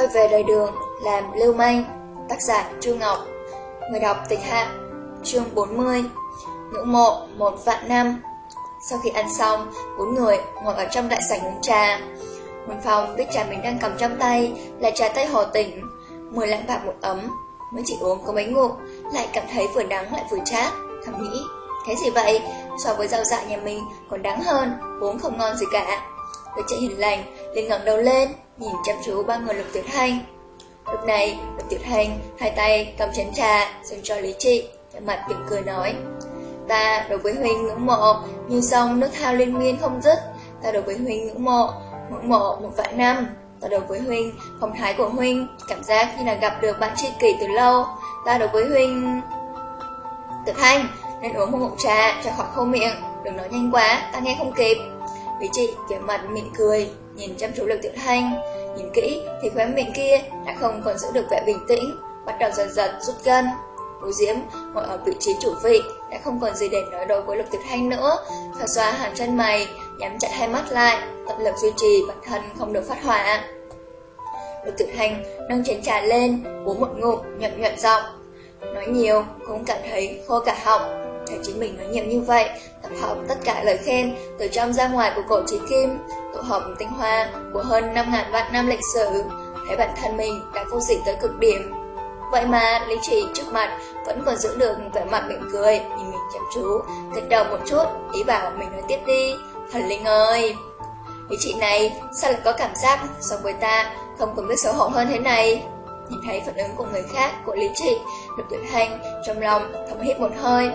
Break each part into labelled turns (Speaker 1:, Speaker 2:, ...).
Speaker 1: quay về đời đường làm lưu manh Tác giả trương Ngọc. Người đọc tịch hạ Chương 40 Ngưỡng mộ một vạn năm. Sau khi ăn xong, bốn người ngồi ở trong đại sảnh uống trà. Môn Phong biết trà mình đang cầm trong tay là trà tây hồ tỉnh Mười lãng bạc một ấm Mới chỉ uống có mấy ngụm Lại cảm thấy vừa đắng lại vừa chát. Thầm nghĩ Cái gì vậy? So với rau dại nhà mình còn đắng hơn Uống không ngon gì cả. Tôi chạy hiền lành, liền ngẩng đầu lên, Nhìn chăm chú ba người lục tuyệt hành Lúc này, lục tuyệt hành Hai tay cầm chén trà, Dành cho Lý Trị Cái mặt mỉm cười nói, Ta đối với Huynh ngưỡng mộ, Như sông nước thao liên miên không dứt. Ta đối với Huynh ngưỡng mộ Ngưỡng mộ một vạn năm. Ta đối với Huynh Phong thái của Huynh Cảm giác như là gặp được bạn tri kỷ từ lâu. Ta đối với Huynh Tuyệt hành Nên uống một ngụm trà cho khỏi khô miệng. Đừng nói nhanh quá, Ta nghe không kịp. Vì chị kiểu mặt mỉm cười, nhìn chăm chú lực tiểu thanh. Nhìn kỹ thì khóe miệng kia đã không còn giữ được vẻ bình tĩnh, bắt đầu dần dần rút gân. Bố Diễm ngồi ở vị trí chủ vị đã không còn gì để nói đối với Lục Tiểu Thanh nữa. Xoa xoa hàng chân mày, nhắm chặt hai mắt lại, tận lực duy trì bản thân không được phát hỏa. Lục Tiểu Thanh nâng chén trà lên, uống một ngụm, nhuận nhuận giọng. Nói nhiều cũng cảm thấy khô cả họng, Thấy chính mình nói nhiều như vậy, tập hợp tất cả lời khen từ trong ra ngoài của cổ trí kim, tụ hợp tinh hoa của hơn 5.000 vạn năm lịch sử, thấy bản thân mình đã vô dị tới cực điểm. Vậy mà Lý Trì trước mặt vẫn còn giữ được vẻ mặt mỉm cười, nhìn mình chăm chú, gật đầu một chút, ý bảo mình nói tiếp đi. Thần Linh ơi! Lý Trì này sao lại có cảm giác so với ta không còn biết xấu hổ hơn thế này? Nhìn thấy phản ứng của người khác, của Lý Trị, được tuyệt hành, trong lòng thầm hít một hơi,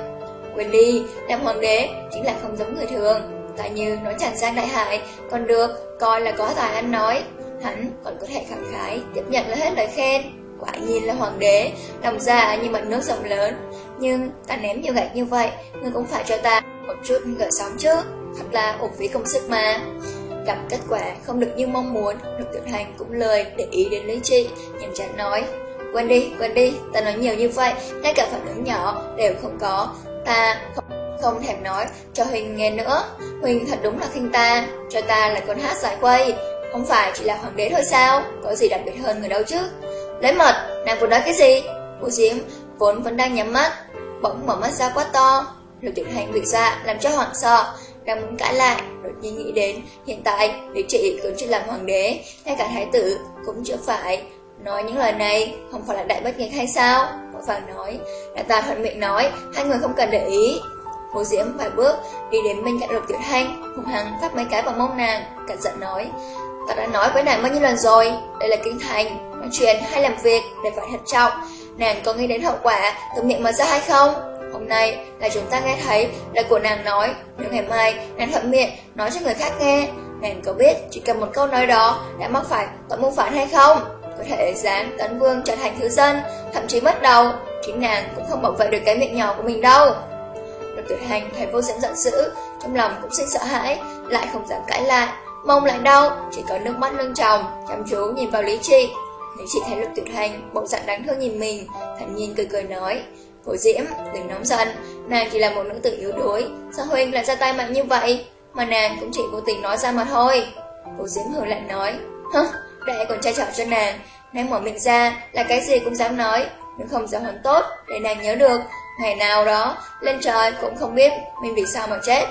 Speaker 1: Quên đi, làm hoàng đế chính là không giống người thường. Tại như nói chẳng sang đại hải Còn được, coi là có tài ăn nói. Hắn còn có thể khẳng khái Tiếp nhận là hết lời khen. Quả nhiên là hoàng đế Lòng dạ như mặt nước rộng lớn. Nhưng ta ném nhiều gạch như vậy Ngươi cũng phải cho ta một chút gợi sóng chứ. Thật là ủng phí công sức mà. Gặp kết quả không được như mong muốn Lục tuyệt hành cũng lời để ý đến lý trị Nhằm chán nói. Quên đi, quên đi, ta nói nhiều như vậy Ngay cả phản ứng nhỏ đều không có. Ta không, không thèm nói cho Huỳnh nghe nữa. Huỳnh thật đúng là khinh ta Cho ta là con hát giải quay. Không phải chỉ là hoàng đế thôi sao? Có gì đặc biệt hơn người đâu chứ? Lấy mật, nàng vừa nói cái gì? Cô Diễm vốn vẫn đang nhắm mắt Bỗng mở mắt ra quá to. Lục tiểu hành bị ra làm cho hoảng sợ Đang muốn cãi lại Đột nhiên nghĩ đến Hiện tại lý chị cũng chưa làm hoàng đế Ngay cả thái tử cũng chưa phải Nói những lời này. Không phải là đại bất nghịch hay sao? Vội vàng nói Đại tà thuận miệng nói, Hai người không cần để ý. Hồ Diễm vài bước, đi đến bên cạnh lục tiểu thanh Hùng hăng phát mấy cái vào mông nàng, Cẩn giận nói, Ta đã nói với nàng bao nhiêu lần rồi, Đây là kinh thành, Nói chuyện hay làm việc để phải thật trọng. Nàng có nghĩ đến hậu quả từ miệng mà ra hay không? Hôm nay là chúng ta nghe thấy lời của nàng nói, Nếu ngày mai nàng thuận miệng nói cho người khác nghe, Nàng có biết chỉ cần một câu nói đó đã mắc phải tội mưu phản hay không? Có thể dám tấn vương trở thành thứ dân, thậm chí mất đầu, chính nàng cũng không bảo vệ được cái miệng nhỏ của mình đâu. Lục tuyệt hành thấy vô dẫn giận dữ, trong lòng cũng sinh sợ hãi, lại không dám cãi lại, mong lại đau, chỉ có nước mắt lưng tròng, chăm chú nhìn vào Lý Trị. Lý Trị thấy lục tuyệt hành, bộ dạng đáng thương nhìn mình, thản nhiên cười cười nói, Phổ Diễm, đừng nóng giận, nàng chỉ là một nữ tử yếu đuối, sao Huynh lại ra tay mạnh như vậy, mà nàng cũng chỉ vô tình nói ra mà thôi. Phổ Diễm hừ lại nói, hứ, Đệ còn trai trọng cho nàng. Nàng mở miệng ra là cái gì cũng dám nói, Nhưng không giáo huấn tốt để nàng nhớ được. Ngày nào đó, lên trời cũng không biết Mình vì sao mà chết.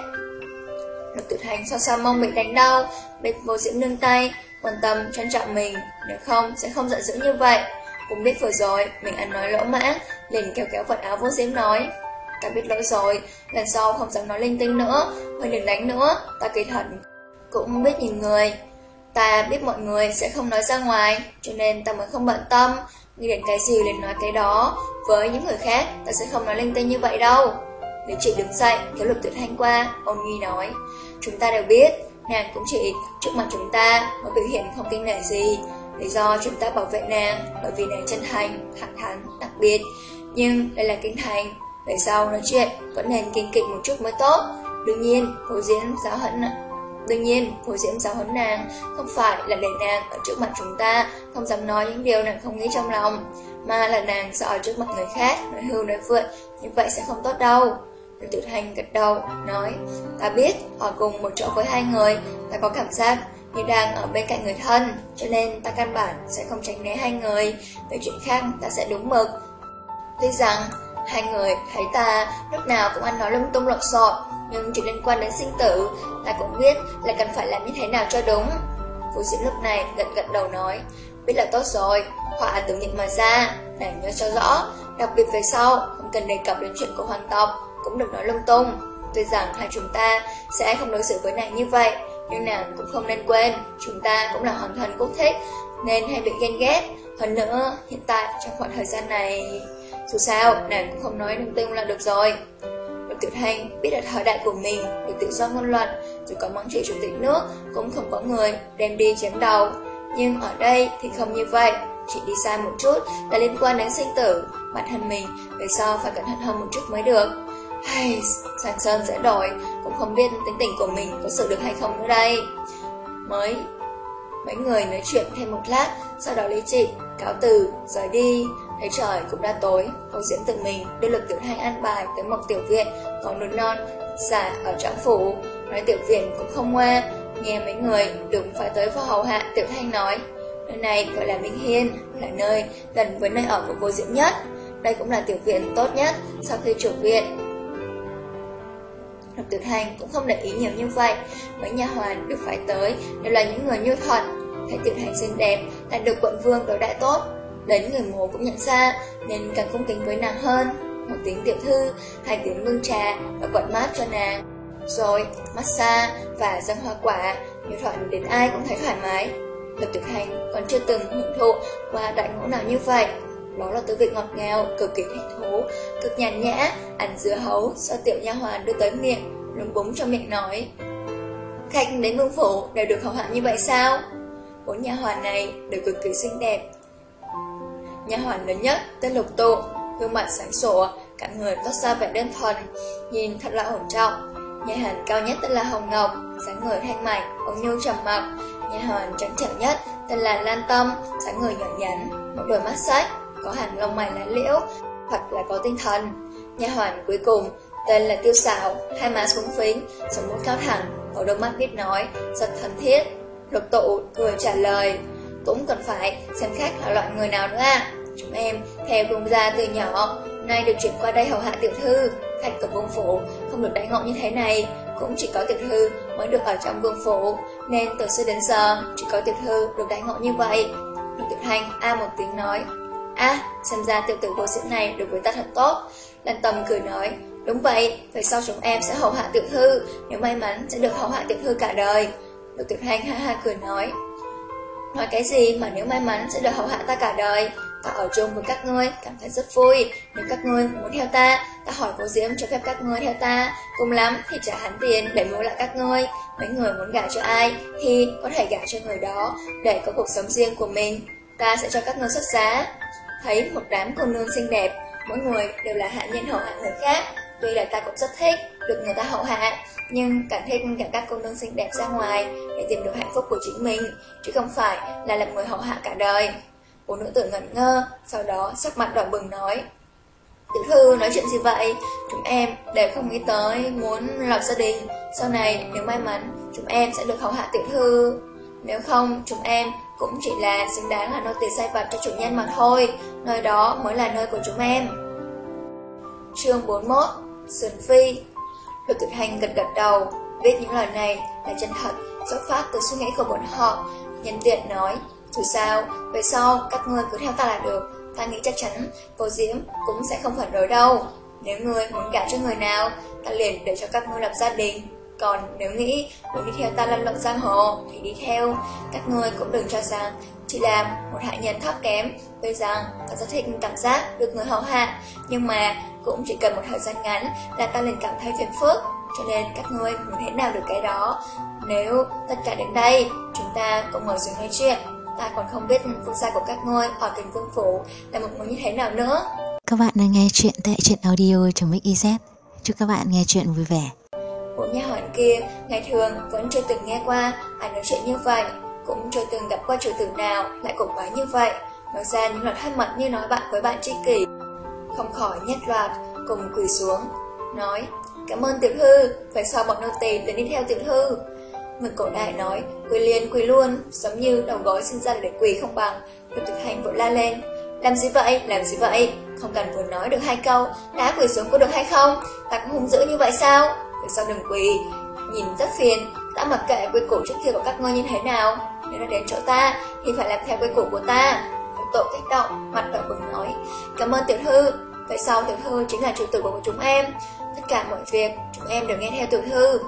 Speaker 1: Lục tự thành sao sao mong bị đánh đau Biết vô diễm nương tay, Quan tâm, trân trọng mình. Nếu không, sẽ không giận dữ như vậy. Cũng biết vừa rồi, mình ăn nói lỗ mã, Liền kéo kéo vật áo vô diễm nói, Ta biết lỗi rồi, Lần sau không dám nói linh tinh nữa hơi đừng đánh nữa, Ta kỳ thật cũng biết nhìn người. Ta biết mọi người sẽ không nói ra ngoài, cho nên ta mới không bận tâm. Nghĩ đến cái gì liền nói cái đó. Với những người khác, ta sẽ không nói linh tinh như vậy đâu. Lý chị đứng dậy, kéo lục tuyệt thanh qua, ôn nghi nói. Chúng ta đều biết, nàng cũng chỉ trước mặt chúng ta mới biểu hiện không kinh nể gì. Lý do chúng ta bảo vệ nàng, bởi vì nàng chân thành, thẳng thắn, đặc biệt. Nhưng đây là kinh thành, về sau nói chuyện vẫn nên kinh kịch một chút mới tốt. Đương nhiên, phổ diễn giáo hận Đương nhiên, phổ diễm giáo huấn nàng không phải là để nàng ở trước mặt chúng ta không dám nói những điều nàng không nghĩ trong lòng, mà là nàng sợ ở trước mặt người khác nói hưu nói vượt, như vậy sẽ không tốt đâu. Đường Tiểu Thanh gật đầu, nói, ta biết, ở cùng một chỗ với hai người, ta có cảm giác như đang ở bên cạnh người thân, cho nên ta căn bản sẽ không tránh né hai người, về chuyện khác ta sẽ đúng mực. Tuy rằng, hai người thấy ta lúc nào cũng ăn nói lung tung lộn xộn, Ừ, nhưng chuyện liên quan đến sinh tử, ta cũng biết là cần phải làm như thế nào cho đúng. Vũ Diễm lúc này gật gật đầu nói, biết là tốt rồi, họa tự nhịn mà ra, nàng nhớ cho rõ, đặc biệt về sau, không cần đề cập đến chuyện của hoàng tộc, cũng đừng nói lung tung. Tuy rằng hai chúng ta sẽ không đối xử với nàng như vậy, nhưng nàng cũng không nên quên, chúng ta cũng là hoàng thân quốc thích, nên hay bị ghen ghét. Hơn nữa, hiện tại trong khoảng thời gian này, dù sao, nàng cũng không nói lung tung là được rồi. Tiểu Thanh biết được thời đại của mình được tự do ngôn luận, dù có mắng trị chủ tịch nước cũng không có người đem đi chém đầu. Nhưng ở đây thì không như vậy, chỉ đi sai một chút là liên quan đến sinh tử, bản thân mình về sau phải cẩn thận hơn một chút mới được. Hay, Sàn Sơn sẽ đổi, cũng không biết tính tình của mình có xử được hay không nữa đây. Mới Mấy người nói chuyện thêm một lát, sau đó Lý Trị cáo từ, rời đi. Thấy trời cũng đã tối, Hồ Diễm tự mình đưa lực tiểu thanh an bài tới một tiểu viện có núi non, giả ở trạm phủ. Nói tiểu viện cũng không ngoa, nghe mấy người đúng phải tới vào hầu hạ tiểu thanh nói. Nơi này gọi là Minh Hiên, là nơi gần với nơi ở của cô Diễm nhất. Đây cũng là tiểu viện tốt nhất sau khi chủ viện Lục Tiểu Thanh cũng không để ý nhiều như vậy, mấy nhà hoàn được phải tới đều là những người như thuận. Thấy Tiểu Thanh xinh đẹp, là được quận vương đối đại tốt, đến người mồ cũng nhận ra, nên càng cung kính với nàng hơn. Một tiếng tiểu thư, hai tiếng mương trà và quạt mát cho nàng. Rồi, massage và dâng hoa quả, như thuận đến ai cũng thấy thoải mái. Lập thực hành còn chưa từng hưởng thụ qua đại ngũ nào như vậy. Đó là tư vị ngọt ngào, cực kỳ thích thú, cực nhàn nhã, ăn dưa hấu do tiểu nha hoàn đưa tới miệng, lúng búng trong miệng nói. Khách đến vương phủ đều được hầu hạ như vậy sao? Bốn nha hoàn này đều cực kỳ xinh đẹp nhà hoàn lớn nhất tên Lục Tụ, gương mặt sáng sủa, cả người toát ra vẻ đơn thuần, nhìn thật là ổn trọng. Nhà hoàn cao nhất tên là Hồng Ngọc, dáng người thanh mảnh, ống nhu trầm mặc. Nhà hoàn trắng trẻo nhất tên là Lan Tâm, dáng người nhỏ nhắn, một đôi mắt sách, có hẳn lông mày lá liễu, hoặc là có tinh thần. Nhà hoàn cuối cùng tên là Tiêu Sảo, hai má xuống phính, sống mũi cao thẳng, có đôi mắt biết nói, rất thân thiết. Lục tụ cười trả lời, cũng cần phải xem khách là loại người nào nữa à. Chúng em theo công gia từ nhỏ, nay được chuyển qua đây hầu hạ tiểu thư, khách của vương phủ không được đánh ngộ như thế này, cũng chỉ có tiểu thư mới được ở trong vương phủ, nên từ xưa đến giờ chỉ có tiểu thư được đánh ngộ như vậy. Lục tiểu thanh a một tiếng nói, À, xem ra tiểu tử vô sĩ này đối với ta thật tốt. Lan Tâm cười nói, đúng vậy, về sau chúng em sẽ hầu hạ tiểu thư, nếu may mắn sẽ được hầu hạ tiểu thư cả đời. Lục tiểu thanh ha ha cười nói, nói cái gì mà nếu may mắn sẽ được hầu hạ ta cả đời, ta ở chung với các ngươi, cảm thấy rất vui. Nếu các ngươi muốn theo ta, ta hỏi cô Diễm cho phép các ngươi theo ta, cùng lắm thì trả hắn tiền để mua lại các ngươi. Mấy người muốn gả cho ai thì có thể gả cho người đó để có cuộc sống riêng của mình. Ta sẽ cho các ngươi xuất giá. Thấy một đám cô nương xinh đẹp, mỗi người đều là hạ nhân hậu hạ người khác. Tuy là ta cũng rất thích được người ta hậu hạ, nhưng càng thích cả các cô nương xinh đẹp ra ngoài để tìm được hạnh phúc của chính mình, chứ không phải là làm người hậu hạ cả đời. Bốn nữ tử ngẩn ngơ, sau đó sắc mặt đỏ bừng nói. Tiểu thư nói chuyện gì vậy? Chúng em đều không nghĩ tới muốn lập gia đình. Sau này nếu may mắn, chúng em sẽ được hậu hạ tiểu thư. Nếu không, chúng em cũng chỉ là xứng đáng là nô tỳ sai vật cho chủ nhân mà thôi, nơi đó mới là nơi của chúng em. Chương 41 Xuân Phi Lục Tuyệt Hành gật gật đầu, biết những lời này là chân thật, xuất phát từ suy nghĩ của bọn họ. Nhân tiện nói, dù sao, về sau các ngươi cứ theo ta là được, ta nghĩ chắc chắn cô Diễm cũng sẽ không phản đối đâu. Nếu ngươi muốn gả cho người nào, ta liền để cho các ngươi lập gia đình. Còn nếu nghĩ muốn đi theo ta lăn lộn giang hồ thì đi theo, các ngươi cũng đừng cho rằng chỉ là một hạ nhân thấp kém. Tuy rằng ta rất thích cảm giác được người hầu hạ, nhưng mà cũng chỉ cần một thời gian ngắn là ta liền cảm thấy phiền phức. Cho nên các ngươi muốn thế nào được cái đó. Nếu tất cả đến đây, chúng ta cũng ngồi xuống nói chuyện. Ta còn không biết phương gia của các ngươi ở kinh vương phủ là một người như thế nào nữa.
Speaker 2: Các bạn đang nghe chuyện tại truyện audio trong Mix Chúc các bạn nghe chuyện vui vẻ.
Speaker 1: Bốn nhà hoàn kia ngày thường vẫn chưa từng nghe qua ai nói chuyện như vậy, cũng chưa từng gặp qua chủ tử nào lại cổ quái như vậy, nói ra những lời thân mật như nói bạn với bạn tri kỷ. Không khỏi nhất loạt, cùng quỳ xuống, nói Cảm ơn tiểu thư, phải sau bọn nô tỳ đến đi theo tiểu thư. Người cổ đại nói, quỳ liền quỳ luôn, giống như đầu gối sinh ra để quỳ không bằng. Lục thực hành vội la lên, làm gì vậy, làm gì vậy? Không cần vừa nói được hai câu, đã quỳ xuống có được hay không? Ta cũng hung dữ như vậy sao? Về sau đừng quỳ, nhìn rất phiền, ta mặc kệ quy củ trước kia của các ngươi như thế nào. Nếu đã đến chỗ ta, thì phải làm theo quy củ của ta. Tội kích động, mặt đỏ bừng nói, cảm ơn tiểu thư. Vậy sau tiểu thư chính là chủ tử của chúng em. Tất cả mọi việc, chúng em đều nghe theo tiểu thư.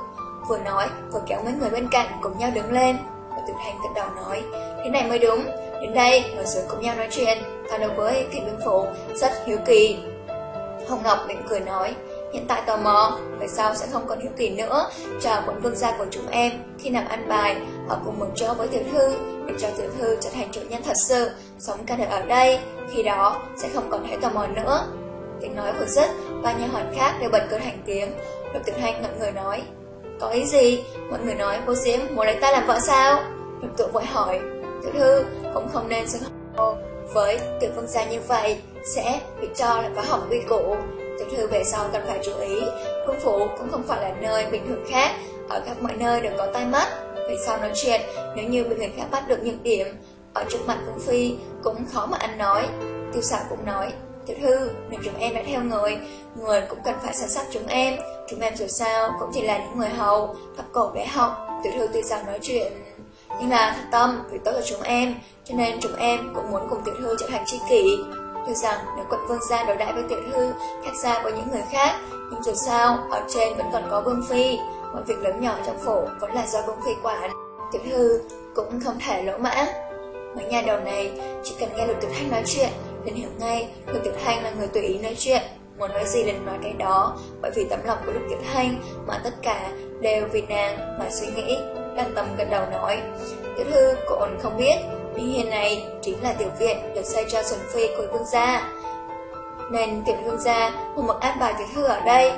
Speaker 1: Vừa nói, vừa kéo mấy người bên cạnh cùng nhau đứng lên. Và tiểu thành cận đầu nói, thế này mới đúng. Đến đây, ngồi xuống cùng nhau nói chuyện. Còn đối với kỵ binh phủ rất hiếu kỳ. Hồng Ngọc mỉm cười nói, hiện tại tò mò, về sau sẽ không còn hiếu kỳ nữa. Chờ quận vương gia của chúng em, khi nằm ăn bài, họ cùng một chỗ với tiểu thư, để cho tiểu thư trở thành chủ nhân thật sự, sống cả đời ở đây. Khi đó, sẽ không còn thấy tò mò nữa. Tiếng nói vừa dứt, ba nhà hoàn khác đều bật cười thành tiếng. Lục Tiểu Hành ngậm người nói, có ý gì? Mọi người nói cô Diễm muốn lấy ta làm vợ sao? Lục Tụ vội hỏi, tiểu thư cũng không nên xưng hô với tiểu vương gia như vậy, sẽ bị cho là phá hỏng quy củ. Tiểu thư về sau cần phải chú ý, vương phủ cũng không phải là nơi bình thường khác, ở khắp mọi nơi đều có tai mắt. Về sau nói chuyện, nếu như bị người khác bắt được những điểm, ở trước mặt vương phi cũng khó mà ăn nói. Tiêu xảo cũng nói, Tiểu thư, nếu chúng em đã theo người, người cũng cần phải sẵn sóc chúng em. Chúng em dù sao cũng chỉ là những người hầu, thấp cổ để học. Tiểu thư tuy rằng nói chuyện, nhưng là thật tâm vì tốt cho chúng em, cho nên chúng em cũng muốn cùng tiểu thư trở thành tri kỷ cho rằng nếu quận vương gia đối đãi với tiểu thư khác xa với những người khác, nhưng dù sao, ở trên vẫn còn có vương phi, mọi việc lớn nhỏ trong phủ vẫn là do vương phi quản. Tiểu thư cũng không thể lỗ mãng. Mấy nhà đầu này chỉ cần nghe lục tiểu thanh nói chuyện liền hiểu ngay lục tiểu thanh là người tùy ý nói chuyện muốn nói gì liền nói cái đó bởi vì tấm lòng của lục tiểu thanh mà tất cả đều vì nàng mà suy nghĩ đang tâm gật đầu nói tiểu thư còn không biết nhưng hiện này, chính là tiểu viện được xây cho xuân phi của vương gia. Nên tiểu vương gia một mực an bài tiểu thư ở đây.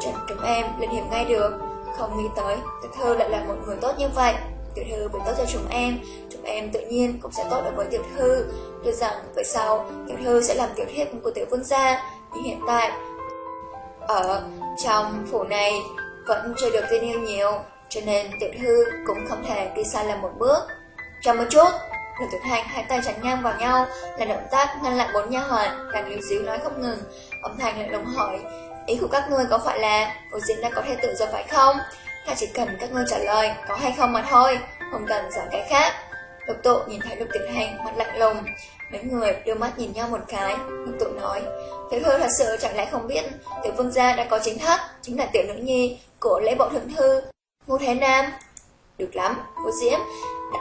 Speaker 1: Chẳng chúng em lên hiểm ngay được. Không nghĩ tới tiểu thư lại là một người tốt như vậy. Tiểu thư bởi tốt cho chúng em. Chúng em tự nhiên cũng sẽ tốt đối với tiểu thư. Được rằng về sau tiểu thư sẽ làm tiểu thiếp của tiểu vương gia. Nhưng hiện tại, Ở trong phủ này Vẫn chưa được tin yêu nhiều, Cho nên tiểu thư cũng không thể đi sai lầm một bước. Chờ một chút. Lục Tử Thanh hai tay chắn ngang vào nhau Là động tác ngăn lại bốn nha hoàn Đang líu díu nói không ngừng. Ông Thành lại lùng hỏi Ý của các ngươi có phải là Vô diễn đã có thể tự do phải không? Ta chỉ cần các ngươi trả lời có hay không mà thôi Không cần giảng cái khác. Lục tụ nhìn thấy lục tuyệt hành mặt lạnh lùng. Mấy người đưa mắt nhìn nhau một cái Lục tụ nói Tiểu thư thật sự chẳng lẽ không biết Tiểu vương gia đã có chính thất Chính là tiểu nữ nhi của lễ bộ thượng thư Ngô Thế Nam. Được lắm, Vô Diễm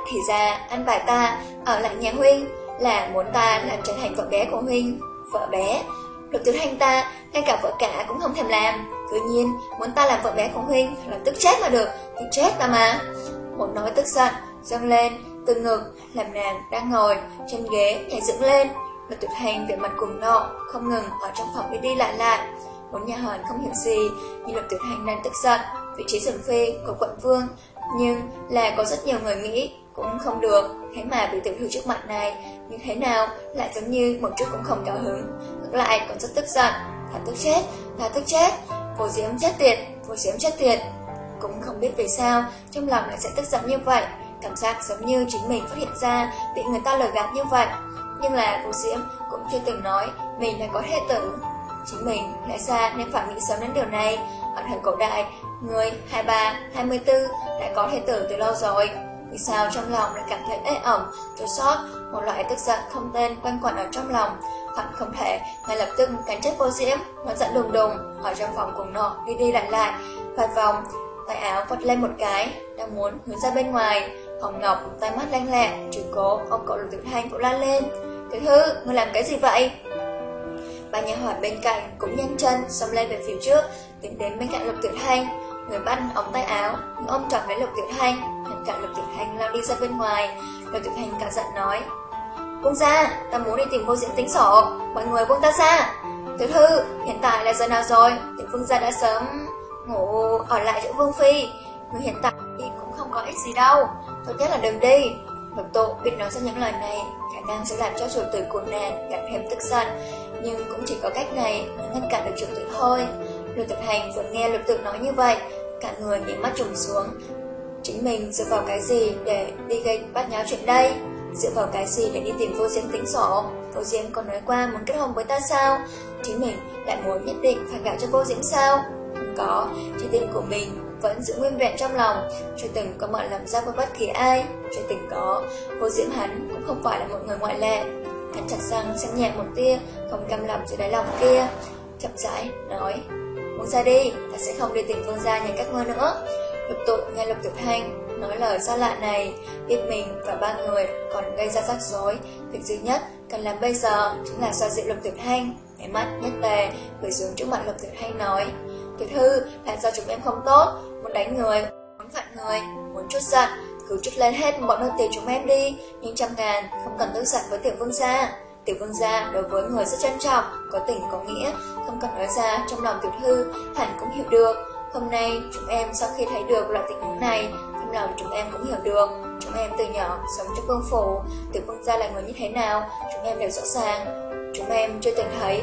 Speaker 1: thì ra ăn bài ta, ở lại nhà huynh Là muốn ta làm trở thành vợ bé của huynh, Vợ bé. Lục tiểu hành ta, ngay cả vợ cả cũng không thèm làm. Tự nhiên, muốn ta làm vợ bé của huynh là tức chết mà được, Thì chết ta mà. Một nói tức giận, dâng lên, từ ngực, làm nàng đang ngồi, trên ghế nhảy dựng lên. Và tuyệt hành về mặt cùng nọ không ngừng ở trong phòng đi đi lại lại. Bốn nhà hòn không hiểu gì, nhưng lập tuyệt hành đang tức giận. Vị trí sườn phê của quận vương, nhưng là có rất nhiều người nghĩ cũng không được thế mà bị tiểu thư trước mặt này như thế nào lại giống như một chút cũng không cao hứng ngược lại còn rất tức giận là tức chết là tức chết vô diễm chết tiệt vô diễm chết tiệt cũng không biết vì sao trong lòng lại sẽ tức giận như vậy Cảm giác giống như chính mình phát hiện ra bị người ta lừa gạt như vậy. Nhưng là vô Diễm cũng chưa từng nói mình là có thể tử. Chính mình lẽ ra nên phải nghĩ sớm đến điều này. Ở thời cổ đại, người 23, 24 đã có thể tử từ lâu rồi. Vì sao trong lòng lại cảm thấy ế ẩm, chua xót, một loại tức giận không tên quanh quẩn ở trong lòng. Hận không thể ngay lập tức cắn chết vô diễm, nó giận đùng đùng, ở trong phòng cùng nọ đi đi lại lại, vài vòng, tay áo vắt lên một cái, đang muốn hướng ra bên ngoài. Hồng Ngọc tay mắt lanh lẹ, trừ cố, ông cậu lục tuyệt thanh cũng la lên. Tiểu thư, ngươi làm cái gì vậy? Ba nhà hoàn bên cạnh cũng nhanh chân, xông lên về phía trước, tiến đến bên cạnh lục tuyệt thanh, Người bắt ống tay áo, nhưng ôm chặt lấy lục tuyệt thanh ngăn cản lục Tiểu hành lao đi ra bên ngoài. Lục Tiểu hành cả giận nói, Buông ra, ta muốn đi tìm vô diễn tính sổ, mọi người buông ta ra. Tiểu thư, hiện tại là giờ nào rồi? Tiểu vương gia đã sớm ngủ ở lại chỗ vương phi. Người hiện tại thì cũng không có ích gì đâu Tốt nhất là đừng đi Lục tụ biết nói ra những lời này Khả năng sẽ làm cho chủ tử của nàng càng thêm tức giận Nhưng cũng chỉ có cách này Mới ngăn cản được chủ tử thôi Lục thực hành vừa nghe lục tự nói như vậy Cả người nhìn mắt trùng xuống Chính mình dựa vào cái gì để đi gây bắt nháo chuyện đây? Dựa vào cái gì để đi tìm vô diễm tính sổ? Vô diễm còn nói qua muốn kết hôn với ta sao? Chính mình lại muốn nhất định phải gả cho vô diễm sao? Không có, trái tim của mình vẫn giữ nguyên vẹn trong lòng, chưa từng có mọi làm ra với bất kỳ ai, chưa từng có. Vô diễm hắn cũng không phải là một người ngoại lệ. Cắn chặt răng xem nhẹ một tia, không cam lòng dưới đáy lòng kia. Chậm rãi, nói, muốn ra đi, ta sẽ không đi tìm vương gia nhà các ngươi nữa. Lục tụ nghe Lục tức Thanh nói lời xa lạ này, biết mình và ba người còn gây ra rắc rối. Việc duy nhất cần làm bây giờ chính là xoa dịu Lục Tiểu Thanh. Cái mắt nhất tề, gửi xuống trước mặt Lục Tiểu Thanh nói, Tiểu thư là do chúng em không tốt, muốn đánh người, muốn phạt người, muốn chút giận, cứ chút lên hết bọn nô tỳ chúng em đi, nhưng trăm ngàn không cần tức giận với tiểu vương gia. Tiểu vương gia đối với người rất trân trọng, có tình có nghĩa, không cần nói ra trong lòng tiểu thư, hẳn cũng hiểu được. Hôm nay chúng em sau khi thấy được loại tình huống này, trong lòng chúng em cũng hiểu được. Chúng em từ nhỏ sống trong vương phủ, tiểu vương gia là người như thế nào, chúng em đều rõ ràng. Chúng em chưa từng thấy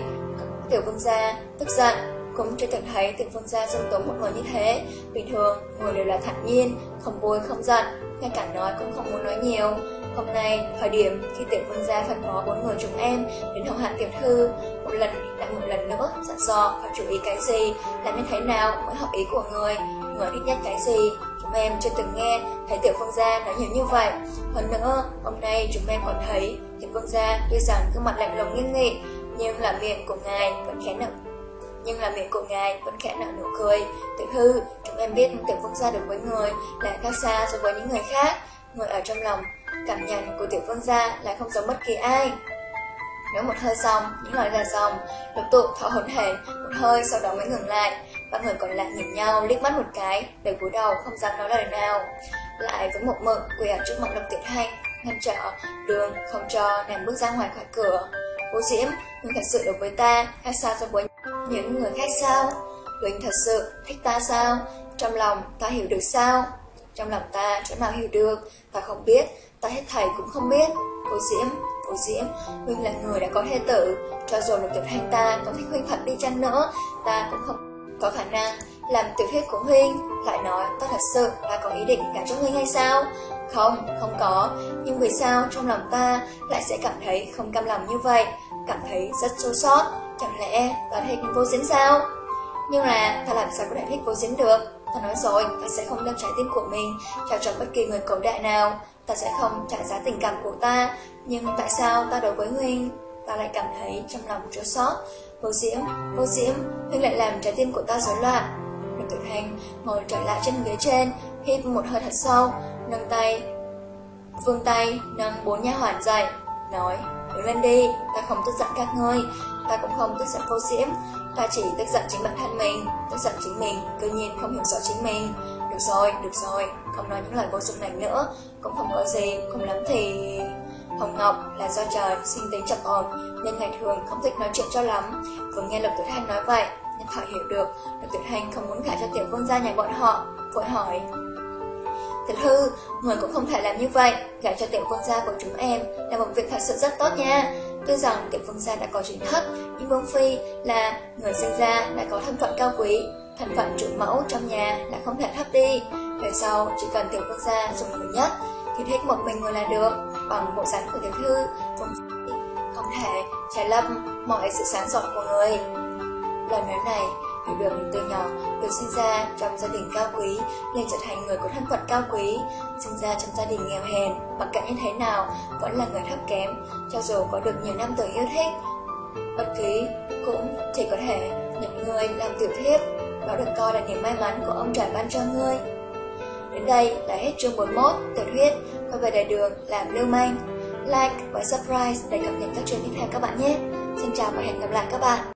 Speaker 1: tiểu vương gia tức giận, cũng chưa từng thấy tiểu vương gia dung túng một người như thế. Bình thường, người đều là thản nhiên, không vui không giận, ngay cả nói cũng không muốn nói nhiều. Hôm nay, thời điểm khi tiểu vương gia phân phó bốn người chúng em đến hậu hạ tiểu thư, một lần lại một lần nữa dặn dò phải chú ý cái gì, làm như thế nào mới hợp ý của người, người thích nhất cái gì. Chúng em chưa từng nghe thấy tiểu vương gia nói nhiều như vậy. Hơn nữa, hôm nay chúng em còn thấy tiểu vương gia tuy rằng gương mặt lạnh lùng nghiêm nghị, nhưng là miệng của ngài vẫn khẽ nở nhưng là miệng của ngài vẫn khẽ nở nụ cười. Tiểu thư, chúng em biết tiểu vương gia được với người là khác xa so với những người khác. Người ở trong lòng, cảm nhận của tiểu vương gia là không giống bất kỳ ai. Nếu một hơi xong, những lời ra xong, lục tụ thở hổn hển một hơi sau đó mới ngừng lại. Ba người còn lại nhìn nhau, liếc mắt một cái, để cúi đầu không dám nói lời nào. Lại với một mực quỳ ở trước mặt lục tiểu thanh, ngăn trở đường không cho nàng bước ra ngoài khỏi cửa. Vô Diễm, nhưng thật sự đối với ta, Khác sao so với những người khác sao? Huynh thật sự thích ta sao? Trong lòng ta hiểu được sao? Trong lòng ta chỗ nào hiểu được, ta không biết, ta hết thầy cũng không biết. cô Diễm, cô Diễm, Huynh là người đã có thê tử, cho dù là tiểu hành ta có thích Huynh thật đi chăng nữa, ta cũng không có khả năng làm tiểu thuyết của Huynh. Lại nói, ta thật sự là có ý định gả cho Huynh hay sao? Không, không có, nhưng vì sao trong lòng ta lại sẽ cảm thấy không cam lòng như vậy, cảm thấy rất chua sót, chẳng lẽ ta thích vô diễm sao? Nhưng là ta làm sao có thể thích vô diễm được? Ta nói rồi, ta sẽ không đem trái tim của mình trao cho bất kỳ người cổ đại nào, ta sẽ không trả giá tình cảm của ta, nhưng tại sao ta đối với Huynh, ta lại cảm thấy trong lòng chua sót? Vô diễm, vô diễm, Huynh lại làm trái tim của ta rối loạn. Một Tử hành ngồi trở lại trên ghế trên, hít một hơi thật sâu, nâng tay, vương tay nâng bốn nha hoàn dậy, nói, đứng lên đi, ta không tức giận các ngươi, ta cũng không tức giận vô diễm, ta chỉ tức giận chính bản thân mình, tức giận chính mình, tự nhiên không hiểu rõ chính mình. Được rồi, được rồi, không nói những lời vô dụng này nữa, cũng không có gì, không lắm thì... Hồng Ngọc là do trời sinh tính chậm ổn nên ngày thường không thích nói chuyện cho lắm. Vừa nghe Lục Tuyệt Hành nói vậy, nhân họ hiểu được Lục Tuyệt Hành không muốn gả cho tiểu vương gia nhà bọn họ, vội hỏi Tiểu thư, người cũng không thể làm như vậy, gả cho tiểu vương gia của chúng em là một việc thật sự rất tốt nha. Tuy rằng tiểu vương gia đã có chính thất, nhưng vương phi là người sinh ra đã có thân phận cao quý, thân phận chủ mẫu trong nhà là không thể thấp đi. Về sau, chỉ cần tiểu vương gia dùng người nhất, thì thích một mình người là được, bằng bộ dáng của tiểu thư, vương phi không thể trái lâm mọi sự sáng giọt của người. Lời nói này vì được từ nhỏ được sinh ra trong gia đình cao quý nên trở thành người có thân phận cao quý, sinh ra trong gia đình nghèo hèn, mặc cảm như thế nào vẫn là người thấp kém, cho dù có được nhiều năm tuổi yêu thích. Bất kỳ cũng chỉ có thể nhận người làm tiểu thiếp, đó được coi là niềm may mắn của ông trời ban cho ngươi. Đến đây là hết chương 41 tiểu thuyết quay về đại đường làm lưu manh. Like và subscribe để cập nhật các chương tiếp theo các bạn nhé. Xin chào và hẹn gặp lại các bạn.